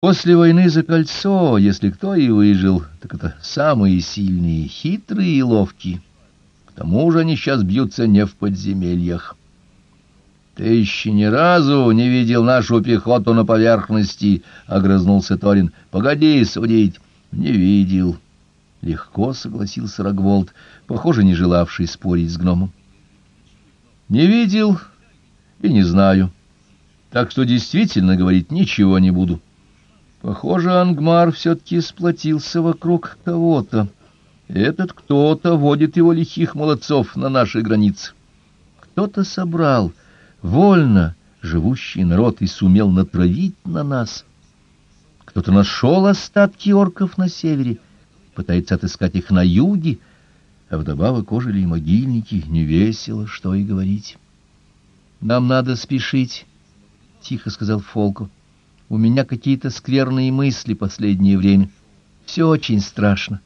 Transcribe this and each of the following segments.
После войны за кольцо, если кто и выжил, так это самые сильные, хитрые и ловкие. К тому же они сейчас бьются не в подземельях. Ты еще ни разу не видел нашу пехоту на поверхности, — огрызнулся Торин. — Погоди судить. — Не видел. Легко согласился Рогволд, похоже, не желавший спорить с гномом. — Не видел и не знаю. Так что действительно говорить ничего не буду. — Похоже, Ангмар все-таки сплотился вокруг кого-то. Этот кто-то водит его лихих молодцов на наши границы. Кто-то собрал вольно живущий народ и сумел натравить на нас. Кто-то нашел остатки орков на севере, пытается отыскать их на юге, а вдобавок ожили и могильники, не весело, что и говорить. — Нам надо спешить, — тихо сказал Фолку. У меня какие-то скверные мысли последнее время. Все очень страшно.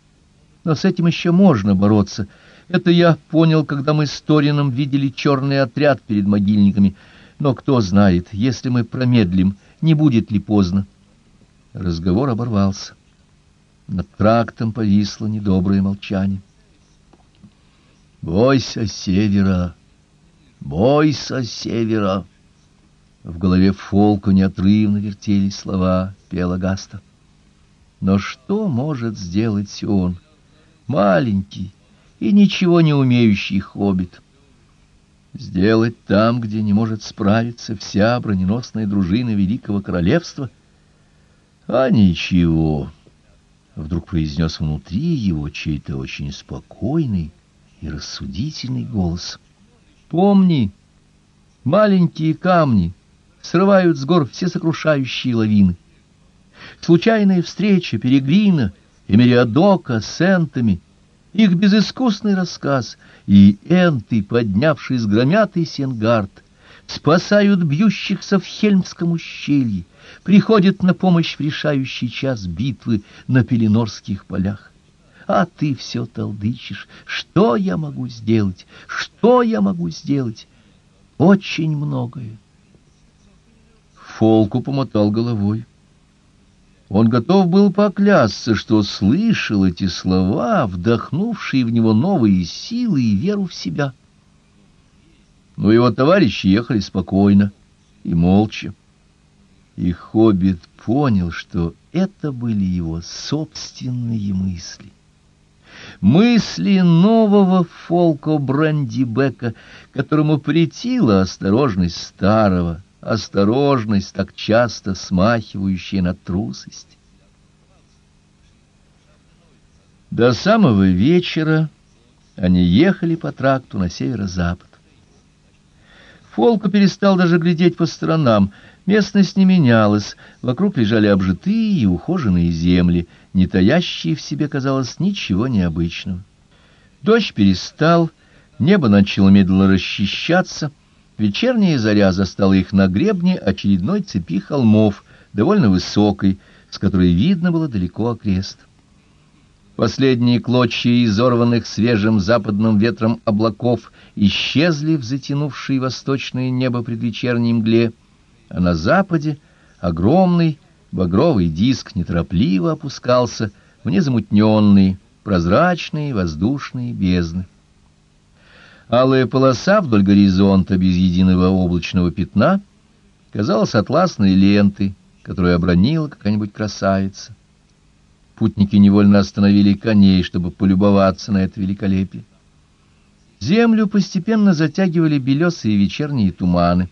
Но с этим еще можно бороться. Это я понял, когда мы с Торином видели черный отряд перед могильниками. Но кто знает, если мы промедлим, не будет ли поздно. Разговор оборвался. Над трактом повисло недоброе молчание. «Бойся севера! Бойся севера!» В голове Фолку неотрывно вертелись слова Пелагаста. Но что может сделать он, маленький и ничего не умеющий хоббит? Сделать там, где не может справиться вся броненосная дружина Великого Королевства? А ничего, — вдруг произнес внутри его чей-то очень спокойный и рассудительный голос. Помни, маленькие камни — срывают с гор все сокрушающие лавины. Случайная встреча Перегрина и Мериадока с энтами, их безыскусный рассказ и энты, поднявшись громятый Сенгард, спасают бьющихся в Хельмском ущелье, приходят на помощь в решающий час битвы на Пеленорских полях. А ты все толдычишь. Что я могу сделать? Что я могу сделать? Очень многое. Фолку помотал головой. Он готов был поклясться, что слышал эти слова, вдохнувшие в него новые силы и веру в себя. Но его товарищи ехали спокойно и молча. И Хоббит понял, что это были его собственные мысли. Мысли нового Фолко Брандибека, которому претила осторожность старого, осторожность, так часто смахивающая на трусость. До самого вечера они ехали по тракту на северо-запад. Фолка перестал даже глядеть по сторонам. Местность не менялась, вокруг лежали обжитые и ухоженные земли, не таящие в себе, казалось, ничего необычного. Дождь перестал, небо начало медленно расчищаться — Вечерняя заря застала их на гребне очередной цепи холмов, довольно высокой, с которой видно было далеко окрест. Последние клочья изорванных свежим западным ветром облаков исчезли в затянувшее восточное небо предвечерней мгле, а на западе огромный багровый диск неторопливо опускался в незамутненные, прозрачные воздушные бездны. Алая полоса вдоль горизонта без единого облачного пятна казалась атласной лентой, которую обронила какая-нибудь красавица. Путники невольно остановили коней, чтобы полюбоваться на это великолепие. Землю постепенно затягивали белесые вечерние туманы.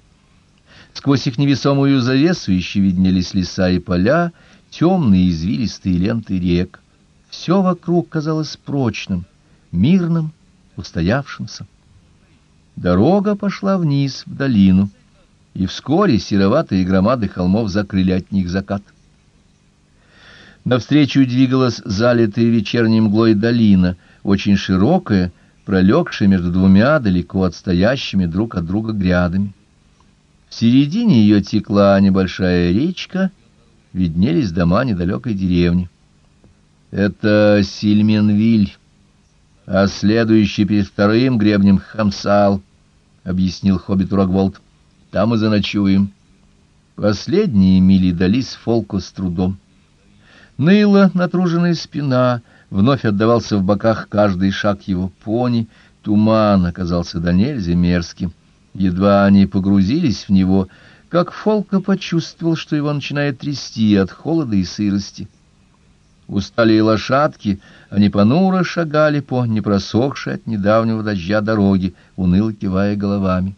Сквозь их невесомую завесу еще виднелись леса и поля, темные извилистые ленты рек. Все вокруг казалось прочным, мирным, устоявшимся. Дорога пошла вниз, в долину, и вскоре сероватые громады холмов закрыли от них закат. Навстречу двигалась залитая вечерней мглой долина, очень широкая, пролегшая между двумя далеко отстоящими друг от друга грядами. В середине ее текла небольшая речка, виднелись дома недалекой деревни. Это Сильменвиль, а следующий перед вторым гребнем Хамсал —— объяснил хоббит Рогволд. — Там и заночуем. Последние мили дались Фолку с трудом. Ныла натруженная спина, вновь отдавался в боках каждый шаг его пони, туман оказался до нельзя мерзким. Едва они погрузились в него, как Фолка почувствовал, что его начинает трясти от холода и сырости. Усталые лошадки, они понуро шагали по непросохшей от недавнего дождя дороге, уныло кивая головами.